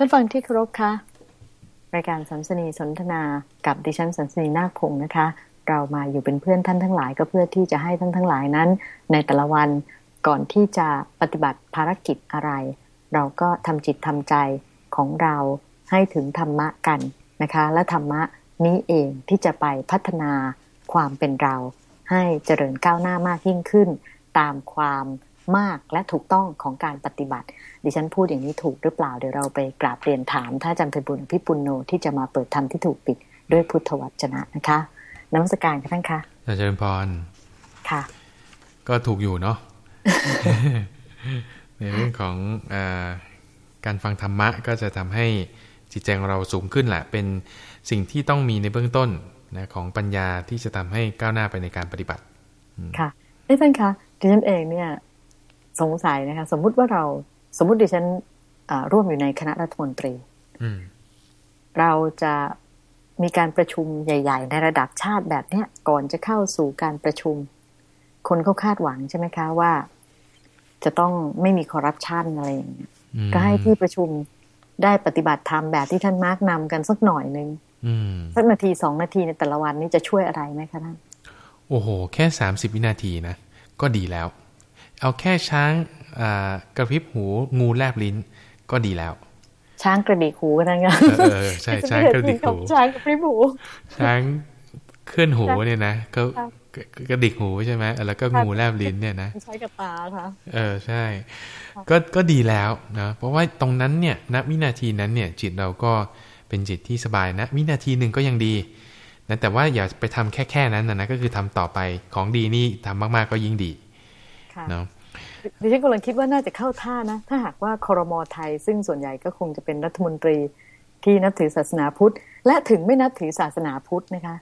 ท่านฟังที่เคารพคะรายการสัมสนีสนทนากับดิฉันสัมสนีนาคพงศ์นะคะ เรามาอยู่เป็นเพื่อนท่านทั้งหลายก็เพื่อที่จะให้ท่านทั้งหลายนั้น ในแต่ละวันก่อนที่จะปฏิบัติภารกิจอะไร เราก็ทำจิตทำใจของเราให้ถึงธรรมะกันนะคะ และธรรมะนี้เองที่จะไปพัฒนาความเป็นเรา ให้เจริญก้าวหน้ามากยิ่งขึ้น ตามความ มากและถูกต้องของการปฏิบัติ ดิฉันพูดอย่างนี้ถูกหรือเปล่าเดี๋ยวเราไปกราบเรียนถามถ้าจำเป็นบุญพิปุณโนที่จะมาเปิดธรรมที่ถูกปิดด้วยพุทธวจนะนะคะนมัสการค่ะท่านคะเจริญพรค่ะ ก็ถูกอยู่เนาะในเรื่องของอการฟังธรรมะก็จะทำให้จิตใจของเราสูงขึ้นแหละ เป็นสิ่งที่ต้องมีในเบื้องต้นนะของปัญญาที่จะทำให้ก้าวหน้าไปในการปฏิบัติ ค่ะท่านคะดิฉันเองเนี่ย สงสัยนะคะ สมมุติว่าเราสมมุติดิฉันร่วมอยู่ในคณะรัฐมนตรีเราจะมีการประชุมใหญ่ ๆ ในระดับชาติแบบเนี้ยก่อนจะเข้าสู่การประชุม คนเขาคาดหวังใช่ไหมคะว่า จะต้องไม่มีคอร์รัปชันอะไรอย่างเงี้ยก็ให้ที่ประชุมได้ปฏิบัติธรรมแบบที่ท่านมาร์กนำกันสักหน่อยหนึ่งสักนาทีสองนาทีในแต่ละวันนี้จะช่วยอะไรไหมคะท่านโอ้โห แค่สามสิบวินาทีนะ ก็ดีแล้ว เอาแค่ช้างกระพริบหูงูแลบลิ้นก็ดีแล้ว ช้างกระดิกหูกันนะเออใช่ช้างกระดิกหูช้างกระพริบหู ช้างเคลื่อนหูเนี่ยนะก็กระดิกหูใช่ไหมแล้วก็งูแลบลิ้นเนี่ยนะใช้กับตาค่ะเออใช่ ก็ก็ดีแล้วนะเพราะว่าตรงนั้นเนี่ยณวินาทีนั้นเนี่ย จิตเราก็เป็นจิตที่สบายนะ วินาทีหนึ่งก็ยังดีนะแต่ว่าอย่าไปทำแค่แค่นั้นนะนะก็คือทำต่อไปของดีนี่ทำมากๆก็ยิ่งดี เนาะดิฉันกำลังคิดว่าน่าจะเข้าท่านะ ถ้าหากว่าคอรมอไทย ซึ่งส่วนใหญ่ก็คงจะเป็นรัฐมนตรีที่นับถือศาสนาพุทธ และถึงไม่นับถือศาสนาพุทธนะคะ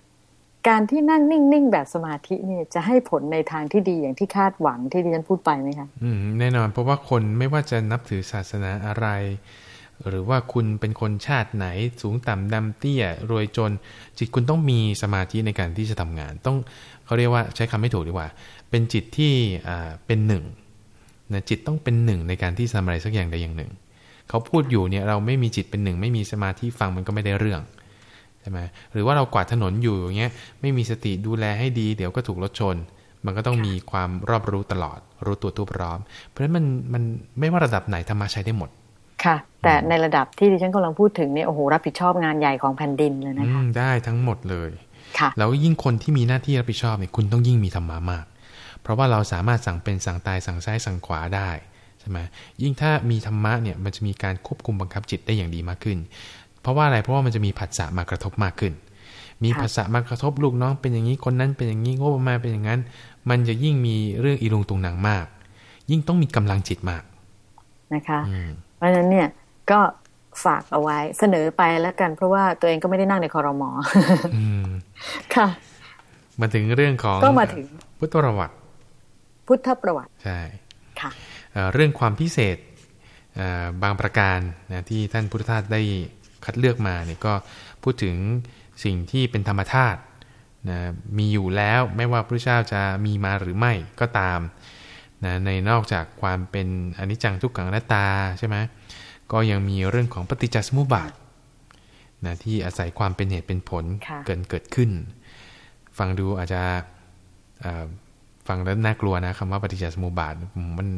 การที่นั่งนิ่งๆ แบบสมาธินี่จะให้ผลในทางที่ดีอย่างที่คาดหวังที่ดิฉันพูดไปไหมคะอืมแน่นอนเพราะว่าคนไม่ว่าจะนับถือศาสนาอะไร หรือว่าคุณเป็นคนชาติไหนสูงต่ำดำเตี้ยรวยจน จิตคุณต้องมีสมาธิในการที่จะทำงาน ต้องเขาเรียกว่าใช้คำไม่ถูกดีกว่า เป็นจิตที่เป็นหนึ่งนะจิตต้องเป็นหนึ่งในการที่ทำอะไรสักอย่างใดอย่างหนึ่ง เขาพูดอยู่เนี่ยเราไม่มีจิตเป็นหนึ่ง ไม่มีสมาธิฟังมันก็ไม่ได้เรื่องใช่ไหมหรือว่าเรากวาดถนนอยู่อย่างเงี้ยไม่มีสติดูแลให้ดี เดี๋ยวก็ถูกรถชน มันก็ต้องมีความรอบรู้ตลอด รู้ตัวตัวพร้อม เพราะฉะนั้นมันมันไม่ว่าระดับไหนธรรมะใช้ได้หมด ค่ะ แต่ในระดับที่ดิฉันกำลังพูดถึงเนี่ยโอ้โหรับผิดชอบงานใหญ่ของแผ่นดินเลยนะคะได้ทั้งหมดเลยค่ะแล้วยิ่งคนที่มีหน้าที่รับผิดชอบเนี่ยคุณต้องยิ่งมีธรรมะมาก เพราะว่าเราสามารถสั่งเป็นสั่งตายสั่งซ้ายสั่งขวาได้ใช่ไหมยิ่งถ้ามีธรรมะเนี่ยมันจะมีการควบคุมบังคับจิตได้อย่างดีมากขึ้น เพราะว่าอะไรเพราะว่ามันจะมีผัสสะมากระทบมากขึ้น มีผัสสะมากระทบลูกน้องเป็นอย่างนี้คนนั้นเป็นอย่างนี้งบประมาณเป็นอย่างนั้น มันจะยิ่งมีเรื่องอีลุงตุงหนังมาก ยิ่งต้องมีกำลังจิตมากนะคะ เพราะฉะนั้นเนี่ยก็ฝากเอาไว้เสนอไปแล้วกัน เพราะว่าตัวเองก็ไม่ได้นั่งในคอรมอค่ะ มาถึงเรื่องของก็มาถึงพุทธประวัติ พุทธประวัติใช่ค่ะเรื่องความพิเศษบางประการนะที่ท่านพุทธทาสได้คัดเลือกมาเนี่ยก็พูดถึงสิ่งที่เป็นธรรมธาตุนะมีอยู่แล้วไม่ว่าพระเจ้าจะมีมาหรือไม่ก็ตาม นะในนอกจากความเป็นอนิจจังทุกขังหน้าตาใช่ไหมก็ยังมีเรื่องของปฏิจจสมุปบาทนะที่อาศัยความเป็นเหตุเป็นผลเกิดเกิดขึ้น ฟังดูอาจจะฟังแล้วน่ากลัวนะคำว่าปฏิจจสมุปบาทมัน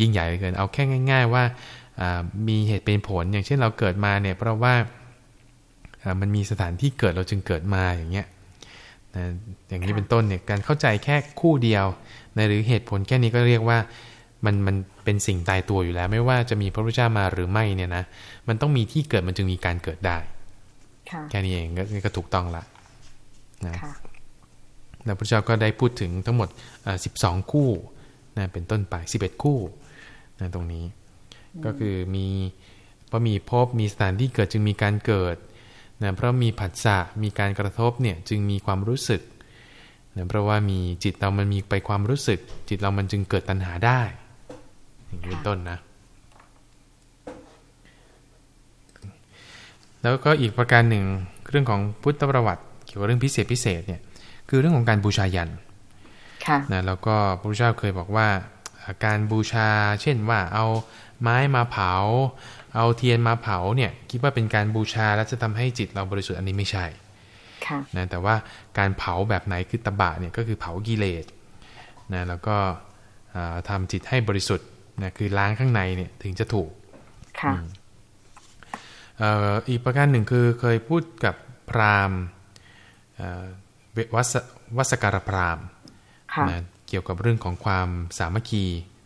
ยิ่งใหญ่เกิน เอาแค่ง่าย ๆ ว่ามีเหตุเป็นผล อย่างเช่นเราเกิดมาเนี่ย เพราะว่ามันมีสถานที่เกิดเราจึงเกิดมาอย่างเงี้ยนะอย่างนี้เป็นต้นเนี่ยการเข้าใจแค่คู่เดียว นะหรือเหตุผลแค่นี้ก็เรียกว่ามันมันเป็นสิ่งตายตัวอยู่แล้ว ไม่ว่าจะมีพระพุทธเจ้ามาหรือไม่เนี่ยนะมันต้องมีที่เกิดมันจึงมีการเกิดได้แค่นี้เองก็ถูกต้องละนะพระเจ้าก็ได้พูดถึงทั้งหมด 12 คู่นะเป็นต้นไป11 คู่นะตรงนี้ ก็คือมีเพราะมีพบมีสถานที่เกิดจึงมีการเกิดนะเพราะมีผัสสะมีการกระทบเนี่ยจึงมีความรู้สึก นะเพราะว่ามีจิตเรามันมีไปความรู้สึก จิตเรามันจึงเกิดตัณหาได้ อย่างนี้เป็นต้นนะ แล้วก็อีกประการหนึ่งเรื่องของพุทธประวัติ เกี่ยวกับเรื่องพิเศษพิเศษเนี่ยคือเรื่องของการบูชายันนะแล้วก็พระพุทธเจ้าเคยบอกว่าการบูชาเช่นว่าเอาไม้มาเผา เอาเทียนมาเผาเนี่ยคิดว่าเป็นการบูชาแล้วจะทำให้จิตเราบริสุทธิ์อันนี้ไม่ใช่ค่ะ นะแต่ว่าการเผาแบบไหนคือตบะเนี่ยก็คือเผากิเลสนะแล้วก็อ่าทำจิตให้บริสุทธิ์นะคือล้างข้างในเนี่ยถึงจะถูกค่ะเอ่ออีกประการหนึ่งคือเคยพูดกับพราหมณ์เอ่อเววัสวัสการพราหมณ์ค่ะนะเกี่ยวกับเรื่องของความสามัคคี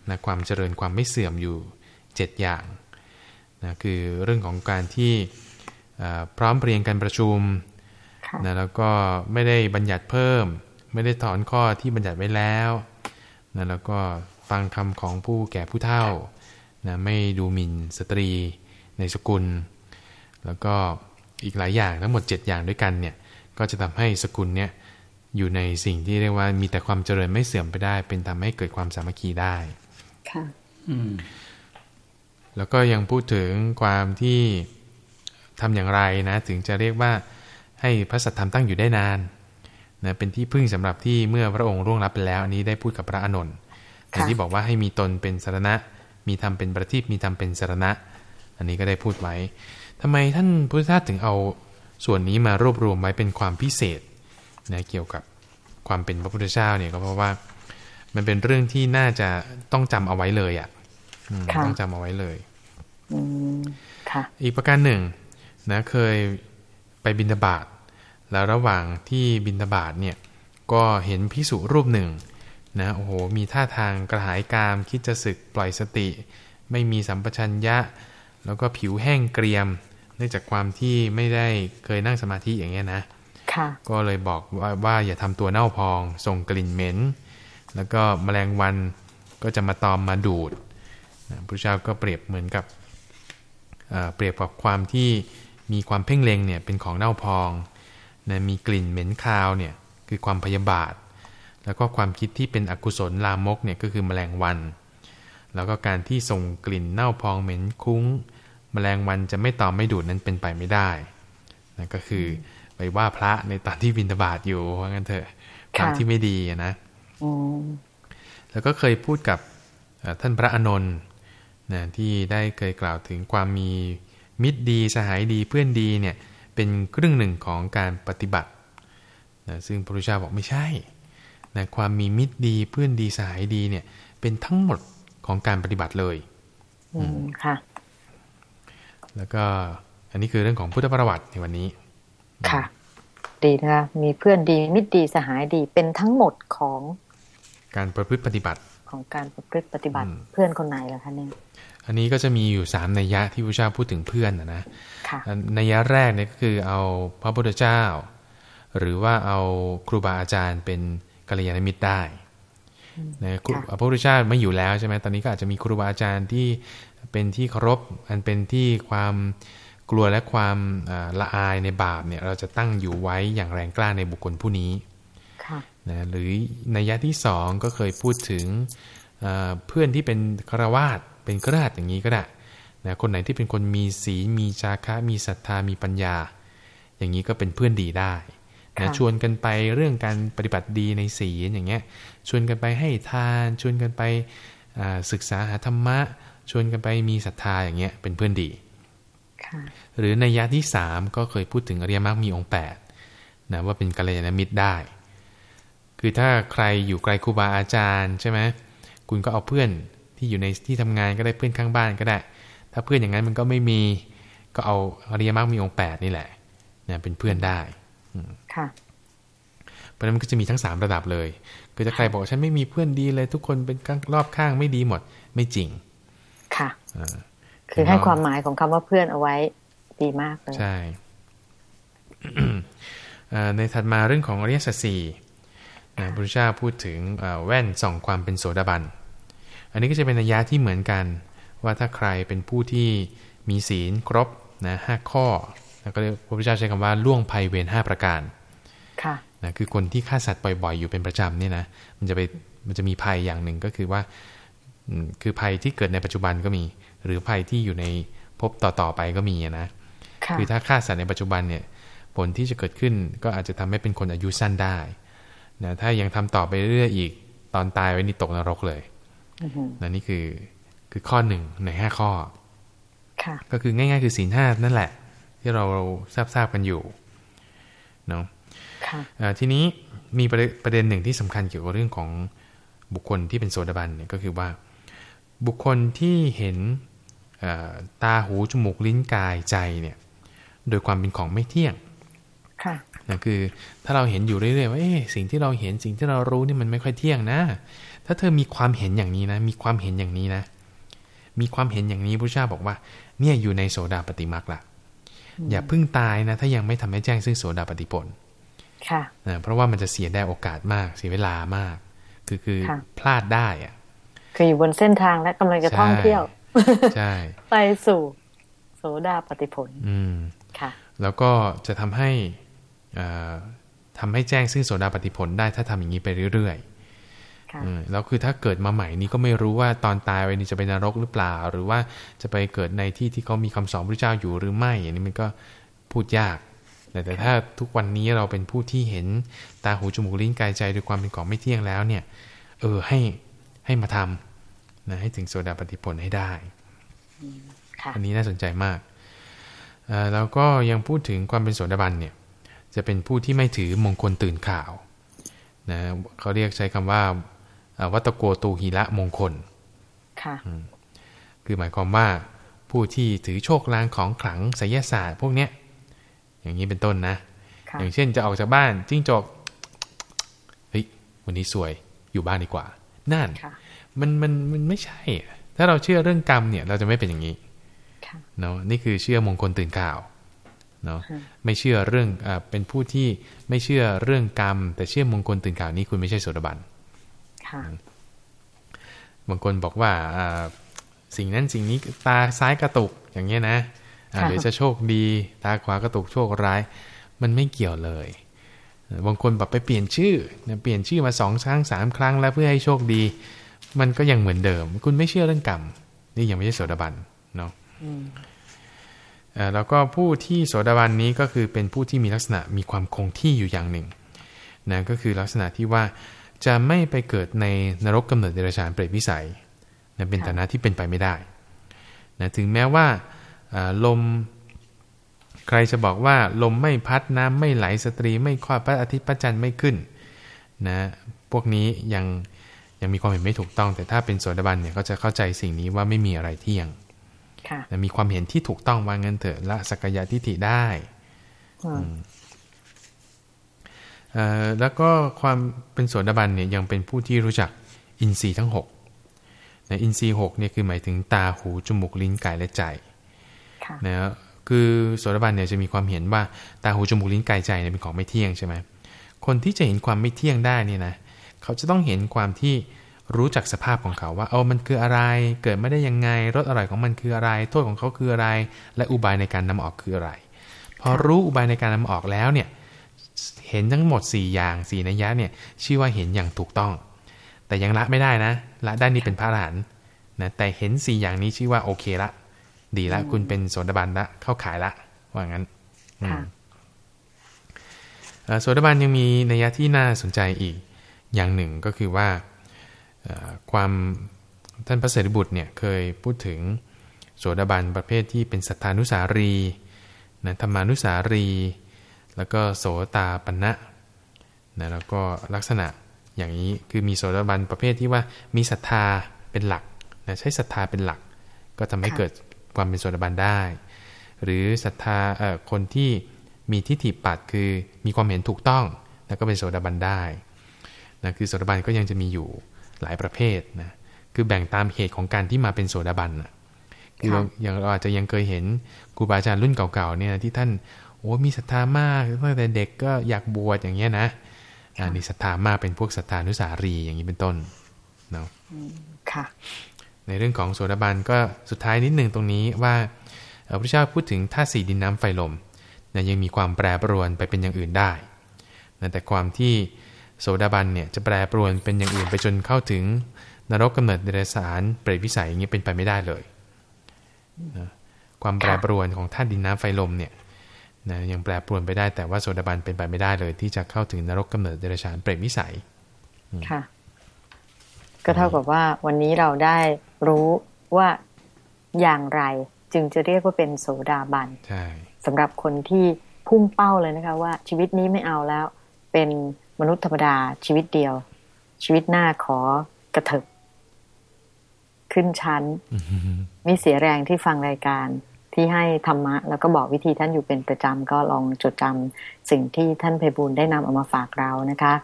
นะความเจริญความไม่เสื่อมอยู่ 7 อย่างนะคือเรื่องของการที่เอ่อพร้อมเพรียงกันประชุมค่ะ นะแล้วก็ไม่ได้บัญญัติเพิ่ม ไม่ได้ถอนข้อที่บัญญัติไว้แล้วนะแล้วก็ฟังคำของผู้แก่ผู้เฒ่านะไม่ดูหมิ่นสตรีในสกุล แล้วก็อีกหลายอย่างทั้งหมด 7 อย่างด้วยกันเนี่ยก็จะทำให้สกุลเนี่ยอยู่ในสิ่งที่เรียกว่ามีแต่ความเจริญไม่เสื่อมไปได้ เป็นทำให้เกิดความสามัคคีได้ค่ะอืมแล้วก็ยังพูดถึงความที่ทำอย่างไรนะ ถึงจะเรียกว่า ให้พระสัทธรรมตั้งอยู่ได้นานนะเป็นที่พึ่งสำหรับที่เมื่อพระองค์ร่วงรับไปแล้ว อันนี้ได้พูดกับพระอานนท์แต่ที่บอกว่าให้มีตนเป็นสารณะ มีธรรมเป็นประทีปมีธรรมเป็นสารณะ อันนี้ก็ได้พูดไว้ทำไมท่านพุทธทาสถึงเอาส่วนนี้มารวบรวมไว้เป็นความพิเศษนะเกี่ยวกับความเป็นพระพุทธเจ้าเนี่ยก็เพราะว่ามันเป็นเรื่องที่น่าจะต้องจำเอาไว้เลยอะอืมค่ะต้องจำเอาไว้เลยอืมค่ะอีกประการหนึ่งนะเคย ไปบินทบาทแล้วระหว่างที่บินทบาทเนี่ยก็เห็นพิสุรูปหนึ่งนะโอ้โหมีท่าทางกระหายกามคิดจะศึกปล่อยสติ ไม่มีสัมปชัญญะ แล้วก็ผิวแห้งเกรียม เนื่องจากความที่ไม่ได้เคยนั่งสมาธิอย่างเงี้ยนะค่ะก็เลยบอกว่าว่าอย่าทำตัวเน่าพองส่งกลิ่นเหม็น แล้วก็แมลงวันก็จะมาตอมมาดูดนะพระเจ้าก็เปรียบเหมือนกับเอ่อเปรียบกับความที่ มีความเพ่งเล็งเนี่ยเป็นของเน่าพองนะมีกลิ่นเหม็นคาวเนี่ยคือความพยาบาท แล้วก็ความคิดที่เป็นอกุศลลามกเนี่ยก็คือแมลงวัน แล้วก็การที่ส่งกลิ่นเน่าพองเหม็นคุ้งแมลงวันจะไม่ตอมไม่ดูดนั้นเป็นไปไม่ได้นะก็คือไปว่าพระในตอนที่บินทบาทอยู่ว่างั้นเถอะความที่ไม่ดีอะนะอืมแล้วก็เคยพูดกับเอ่อท่านพระอานนท์นะที่ได้เคยกล่าวถึงความมี มิตรดีสหายดีเพื่อนดีเนี่ยเป็นครึ่งหนึ่งของการปฏิบัตินะซึ่งพระพุทธเจ้าบอกไม่ใช่นะความมีมิตรดีเพื่อนดีสหายดีเนี่ย เป็นทั้งหมดของการปฏิบัติเลยอืมค่ะ แล้วก็อันนี้คือเรื่องของพุทธประวัติในวันนี้ ค่ะ ดีนะคะมีเพื่อนดีมิตรดีสหายดีเป็นทั้งหมดของ การประพฤติปฏิบัติของการประพฤติปฏิบัติอืมเพื่อนคนไหนล่ะคะเนี่ย อันนี้ก็จะมีอยู่สามนัยยะที่พระเจ้าพูดถึงเพื่อนนะนะค่ะนัยยะแรกเนี่ยก็คือเอาพระพุทธเจ้า หรือว่าเอาครูบาอาจารย์เป็นกัลยาณมิตรได้นะครูค่ะพระพุทธเจ้าไม่อยู่แล้วใช่ไหมตอนนี้ก็อาจจะมีครูบาอาจารย์ที่เป็นที่เคารพอันเป็นที่ความกลัวและความอ่าละอายในบาปเนี่ยเราจะตั้งอยู่ไว้อย่างแรงกล้าในบุคคลผู้นี้ค่ะนะหรือนัยยะที่สองก็เคยพูดถึงเอ่อเพื่อนที่เป็นฆราวาส เป็นกราชอย่างนี้ก็ได้นะคนไหนที่เป็นคนมีศีลมีจาคะมีศรัทธามีปัญญา อย่างนี้ก็เป็นเพื่อนดีได้นะค่ะชวนกันไปเรื่องการปฏิบัติดีในศีลอย่างเงี้ยชวนกันไปให้ทานชวนกันไปอ่าศึกษาหาธรรมะ ชวนกันไปมีศรัทธาอย่างเงี้ยเป็นเพื่อนดีค่ะหรือในยยะที่สามก็เคยพูดถึงอริยมรรคมีองค์8นะว่าเป็นกัลยาณมิตรได้ คือถ้าใครอยู่ไกลครูบาอาจารย์ใช่ไหมคุณก็เอาเพื่อน ที่อยู่ในที่ทำงานก็ได้เพื่อนข้างบ้านก็ได้ ถ้าเพื่อนอย่างนั้นมันก็ไม่มีก็เอาอริยมรรคมีองค์8นี่แหละนะเป็นเพื่อนได้ค่ะเพราะฉะนั้นมันก็จะมีทั้ง3ระดับเลย คือถ้าใครบอกว่าฉันไม่มีเพื่อนดีเลย ทุกคนเป็นข้างรอบข้างไม่ดีหมดไม่จริง ค่ะอ่าคือให้ความหมายของคำว่าเพื่อนเอาไว้ดีมากเลยใช่เอ่อในถัดมาเรื่องของอริยสัจสี่นะพระพุทธเจ้าพูดถึงเอ่อแว่นส่องความเป็นโสดาบัน อันนี้ก็จะเป็นนัยยะที่เหมือนกัน ว่าถ้าใครเป็นผู้ที่มีศีลครบนะห้าข้อแล้วก็เรียกพระพุทธเจ้าใช้คำว่าล่วงภัยเวรห้าประการค่ะนะคือคนที่ฆ่าสัตว์บ่อยๆอยู่เป็นประจำเนี่ยนะมันจะไปมันจะมีภัยอย่างหนึ่งก็คือว่าอืมคือภัยที่เกิดในปัจจุบันก็มี หรือภัยที่อยู่ในภพต่อๆไปก็มีอะนะค่ะคือถ้าฆ่าสัตว์ในปัจจุบันเนี่ยผลที่จะเกิดขึ้นก็อาจจะทำให้เป็นคนอายุสั้นได้นะถ้ายังทำต่อไปเรื่อยๆอีกตอนตายไว้นี่ตกนรกเลย นะนี่คือคือข้อหนึ่งในห้าข้อค่ะก็คือง่าย ๆ คือศีลห้านั่นแหละ ที่เราทราบทราบกันอยู่เนาะค่ะอ่าทีนี้มีประเด็นประเด็นหนึ่งที่สำคัญเกี่ยวกับเรื่องของบุคคลที่เป็นโสดาบันเนี่ยก็คือว่า บุคคลที่เห็นอ่าตาหูจมูกลิ้นกายใจเนี่ย โดยความเป็นของไม่เที่ยงค่ะนะคือถ้าเราเห็นอยู่เรื่อยๆว่าเอ๊ะสิ่งที่เราเห็นสิ่งที่เรารู้นี่มันไม่ค่อยเที่ยงนะ ถ้าเธอมีความเห็นอย่างนี้นะ มีความเห็นอย่างนี้นะ มีความเห็นอย่างนี้พระเจ้าบอกว่า เนี่ยอยู่ในโสดาปฏิมักละอย่าเพิ่งตายนะ ถ้ายังไม่ทำให้แจ้งซึ่งโสดาปฏิผลค่ะนะเพราะว่ามันจะเสียได้โอกาสมาก เสียเวลามาก คือคือค่ะพลาดได้อะคืออยู่บนเส้นทางและกำลังจะท่องเที่ยวใช่ไปสู่โสดาปฏิผล อืมค่ะ แล้วก็จะทำให้อ่าทำให้แจ้งซึ่งโสดาปฏิผลได้ถ้าทำอย่างนี้ไปเรื่อยค่ะๆอืม แล้วคือถ้าเกิดมาใหม่นี้ก็ไม่รู้ว่าตอนตายไปนี่จะไปนรกหรือเปล่า หรือว่าจะไปเกิดในที่ที่เขามีคำสอนพระเจ้าอยู่หรือไม่อย่างนี้มันก็พูดยากแต่แต่ถ้าทุกวันนี้เราเป็นผู้ที่เห็นตาหูจมูกลิ้นกายใจด้วยความเป็นของไม่เที่ยงแล้วเนี่ย เออให้ให้มาทำนะให้ถึงโสดาปฏิผลให้ได้ค่ะอันนี้น่าสนใจมากเอ่อแล้วก็ยังพูดถึงความเป็นโสดาบันเนี่ย จะเป็นผู้ที่ไม่ถือมงคลตื่นข่าวนะเขาเรียกใช้คำว่าเอ่อ วัตโกตูหิระมงคล ค่ะ คือหมายความว่าผู้ที่ถือโชคลางของขลังไสยศาสตร์พวกเนี้ย อย่างนี้เป็นต้นนะค่ะอย่างเช่นจะออกจากบ้านจิ้งจกเฮ้ยวันนี้สวยอยู่บ้านดีกว่า นั่นค่ะมันมันมันไม่ใช่อะถ้าเราเชื่อเรื่องกรรมเนี่ย เราจะไม่เป็นอย่างนี้ค่ะเนาะนี่คือเชื่อมงคลตื่นข่าวเนาะอืมไม่เชื่อเรื่องอ่าเป็นผู้ที่ไม่เชื่อเรื่องกรรม แต่เชื่อมงคลตื่นข่าวนี้คุณไม่ใช่โสดาบันค่ะ บางคนบอกว่าอ่าสิ่งนั้นสิ่งนี้ตาซ้ายกระตุกอย่างเงี้ยนะอ่าค่ะหรือจะโชคดีตาขวากระตุกโชคร้าย มันไม่เกี่ยวเลยบางคนแบบไปเปลี่ยนชื่อเนี่ยเปลี่ยนชื่อมาสองครั้งสามครั้งแล้วเพื่อให้โชคดี มันก็ยังเหมือนเดิม คุณไม่เชื่อเรื่องกรรม นี่ยังไม่ใช่โสดาบันเนาะอืมเอ่อแล้วก็ผู้ที่โสดาบันนี้ก็คือเป็นผู้ที่มีลักษณะมีความคงที่อยู่อย่างหนึ่งนะก็คือลักษณะที่ว่า จะไม่ไปเกิดในนรกกำเนิดเดรัจฉานเปรตวิสัยนะเป็นค่ะฐานะที่เป็นไปไม่ได้นะถึงแม้ว่าอ่าลมใครจะบอกว่าลมไม่พัดน้ำไม่ไหลสตรีไม่คลอดพระอาทิตย์พระจันทร์ไม่ขึ้นนะพวกนี้ยังยังมีความเห็นไม่ถูกต้อง แต่ถ้าเป็นโสดาบันเนี่ยก็จะเข้าใจสิ่งนี้ว่าไม่มีอะไรเที่ยงค่ะนะมีความเห็นที่ถูกต้องว่างั้นเถอะละสักกายทิฏฐิได้อืมเอ่อ แล้วก็ความเป็นโสดาบันเนี่ยยังเป็นผู้ที่รู้จักอินทรีย์ทั้ง6นะอินทรีย์6เนี่ยคือหมายถึงตาหูจมูกลิ้นกายและใจค่ะนะคือโสดาบันเนี่ยจะมีความเห็นว่าตาหูจมูกลิ้นกายใจเนี่ยเป็นของไม่เที่ยงใช่ไหมคนที่จะเห็นความไม่เที่ยงได้เนี่ยนะเขาจะต้องเห็นความที่รู้จักสภาพของเขาว่า เออมันคืออะไร เกิดไม่ได้ยังไง รสอร่อยของมันคืออะไร โทษของเขาคืออะไร และอุบายในการนำออกคืออะไร พอรู้อุบายในการนำออกแล้วเนี่ย เห็นทั้งหมด 4 อย่าง4นัยยะเนี่ยชื่อว่าเห็นอย่างถูกต้อง แต่ยังละไม่ได้นะ ละได้นี่เป็นพระอรหันต์นะแต่เห็น 4 อย่างนี้ชื่อว่าโอเคละ ดีละคุณเป็นโสดาบันละเข้าขายละ ว่างั้นอืมค่ะเอ่อโสดาบันยังมีนัยยะที่น่าสนใจอีกอย่างหนึ่งก็คือว่าเอ่อความท่านพระเสรีบุตรเนี่ยเคยพูดถึงโสดาบันประเภทที่เป็นสัทธานุสารีนะธรรมานุสารี แล้วก็โสตาปันนะนะแล้วก็ลักษณะอย่างนี้คือมีโสดาบันประเภทที่ว่ามีศรัทธาเป็นหลักนะใช้ศรัทธาเป็นหลัก ก็ทำให้เกิดความเป็นโสดาบันได้ หรือศรัทธาเอ่อคนที่มีทิฏฐิปัดคือมีความเห็นถูกต้องแล้วก็เป็นโสดาบันได้นะคือโสดาบันก็ยังจะมีอยู่หลายประเภทนะคือแบ่งตามเหตุของการที่มาเป็นโสดาบันนะคือเราอย่างเราอาจจะยังเคยเห็นครูบาอาจารย์รุ่นเก่าๆเนี่ยที่ท่าน โอ้มีศรัทธามากตั้งแต่เด็กก็อยากบวชอย่างเงี้ยนะอ่านี่ศรัทธามากเป็นพวกศรัทธานุสารีอย่างนี้เป็นต้นเนาะค่ะ ในเรื่องของโสดาบันก็สุดท้ายนิดหนึ่งตรงนี้ว่าเอ่อพระเจ้าพูดถึงธาตุสี่ดินน้ำไฟลมนะยังมีความแปรปรวนไปเป็นอย่างอื่นได้นะแต่ความที่โสดาบันเนี่ยจะแปรปรวนเป็นอย่างอื่นไปจนเข้าถึงนรกกำเนิดเดรัจฉานเปรตวิสัยอย่างนี้เป็นไปไม่ได้เลยนะความแปรปรวนของธาตุดินน้ำไฟลมเนี่ย นะยังแปรปรวนไปได้แต่ว่าโสดาบันเป็นไปไม่ได้เลย ที่จะเข้าถึงนรกกำเนิดเดรัจฉานเปรตวิสัยค่ะ ก็เท่ากับว่าวันนี้เราได้รู้ว่าอย่างไรจึงจะเรียกว่าเป็นโสดาบันใช่สำหรับคนที่พุ่งเป้าเลยนะคะ ว่าชีวิตนี้ไม่เอาแล้ว เป็นมนุษย์ธรรมดาชีวิตเดียว ชีวิตหน้าขอกระเถิบขึ้นชั้นมีเสียแรงที่ฟังรายการ ที่ให้ธรรมะ แล้วก็บอกวิธีท่านอยู่เป็นประจำก็ลองจดจำสิ่งที่ท่านไพบูลย์ได้นำเอามาฝากเรานะคะ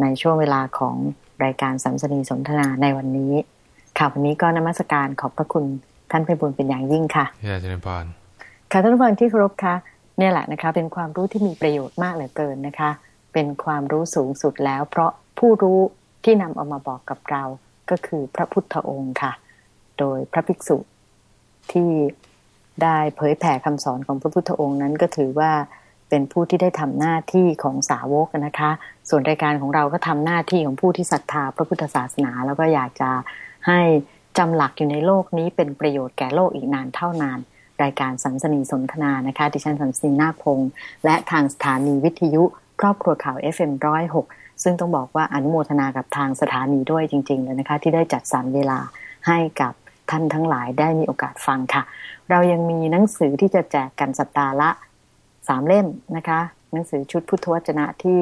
ในช่วงเวลาของรายการสัมสนีสนทนาในวันนี้ค่ะวันนี้ก็นมัสการขอบพระคุณท่านไพบูลย์เป็นอย่างยิ่งค่ะที่อาจารย์พรค่ะท่านผู้ฟังที่เคารพคะเนี่ยแหละนะคะ เป็นความรู้ที่มีประโยชน์มากเหลือเกินนะคะ เป็นความรู้สูงสุดแล้ว เพราะผู้รู้ที่นำเอามาบอกกับเราก็คือพระพุทธองค์ค่ะ โดยพระภิกษุที่ ได้เผยแผ่คำสอนของพระพุทธองค์นั้นก็ถือว่าเป็นผู้ที่ได้ทำหน้าที่ของสาวกนะคะ ส่วนรายการของเราก็ทำหน้าที่ของผู้ที่ศรัทธาพระพุทธศาสนา แล้วก็อยากจะให้จำหลักอยู่ในโลกนี้เป็นประโยชน์แก่โลกอีกนานเท่านานรายการสัมสนีสนทนานะคะ ดิฉันสัมสนีนาคพงษ์และทางสถานีวิทยุครอบครัวข่าว FM106 ซึ่งต้องบอกว่าอนุโมทนากับทางสถานีด้วยจริงๆเลยนะคะ ที่ได้จัดสรรเวลาให้กับ ท่านทั้งหลายได้มีโอกาสฟังค่ะ เรายังมีหนังสือที่จะแจกกันสัปดาห์ละสามเล่มนะคะ หนังสือชุดพุทธวจนะที่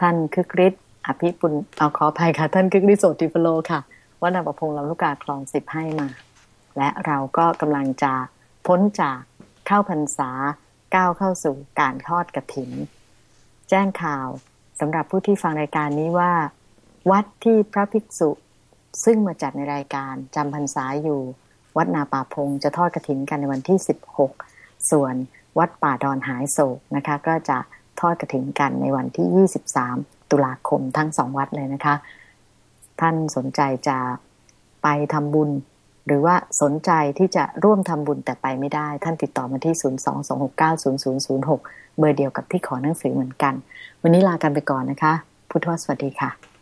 ท่านคึกฤทธิ์อภิปุลเอาขออภัยค่ะ ท่านคึกฤทธิ์โสติฟโลค่ะวัดนาประพงษ์ลำลูกกาคลองสิบให้มา และเราก็กำลังจะพ้นจากเข้าพรรษาก้าวเข้าสู่การทอดกระถิน แจ้งข่าวสำหรับผู้ที่ฟังรายการนี้ว่า วัดที่พระภิกษุ ซึ่งมาจัดในรายการจำพรรษาอยู่ วัดนาป่าพงจะทอดกระถินกันในวันที่ 16 ส่วนวัดป่าดอนหายโศกนะคะ ก็จะทอดกระถินกันในวันที่ 23 ตุลาคมทั้งสองวัดเลยนะคะ ท่านสนใจจะไปทำบุญ หรือว่าสนใจที่จะร่วมทำบุญแต่ไปไม่ได้ ท่านติดต่อมาที่ 022690006 เบอร์เดียวกับที่ขอหนังสือเหมือนกัน วันนี้ลากันไปก่อนนะคะ พุทธวสวัสดีค่ะ